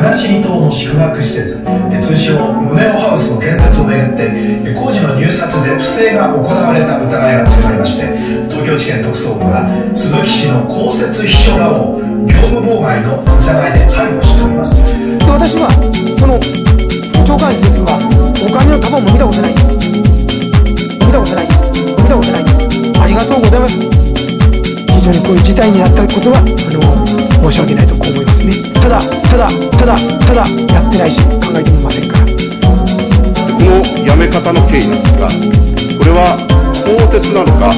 国後島の宿泊施設通称宗男ハウスの建設をめぐって工事の入札で不正が行われた疑いが強まりまして東京地検特捜部は鈴木氏の公設秘書らを業務妨害の疑いで逮捕しております。私はその長官施設はお金の束も見たことないです。見たことないです。見たことないです。ありがとうございます。非常にこういう事態になったことはあの申し訳ないとこう思いますね。ただただただただやってないし考えてみませんから。この辞め方の経緯なんですがこれは更迭なのか？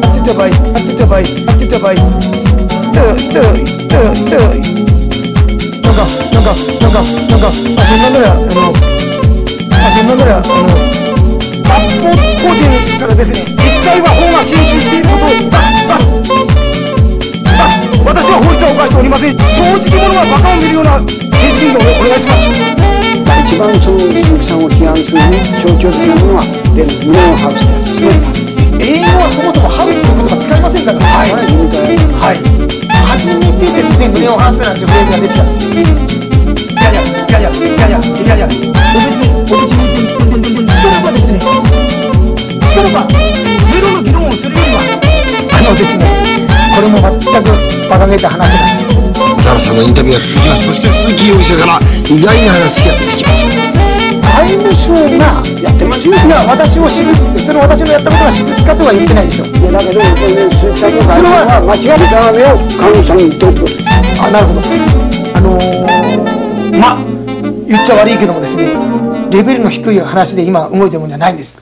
当てた場合当てた場合当てた場合。だだだだ。なんかなんかなんかなんかあそんなならあのあそんなならあの脱法法人からですね。実際は法が禁止しているしておりません。正直者はバカを見るような政治運動をお願いします。一番その鈴木さんを批判するね象徴的なものはで無料ハウスですね。英語はそもそもハウスという言葉使いませんから。はいはい。初めてですね胸をハウスなんてフレーズが出てきたんです。よいやいやいやいやいやいやいやいや。お別にお口にしからばですねしからばゼロの議論をするよりはあのですねこれも全く馬鹿げた話なんですのインタビューが続きます。そして鈴木容疑者から意外な話が出てきます。外務省がやってますいや私を私物その私のやったことが私物化とは言ってないでしょいやだけどやっぱりね鈴木さんの外交は間違いためを菅野さんに言ってあなるほどあのー、まあ言っちゃ悪いけどもですねレベルの低い話で今動いてるもんじゃないんです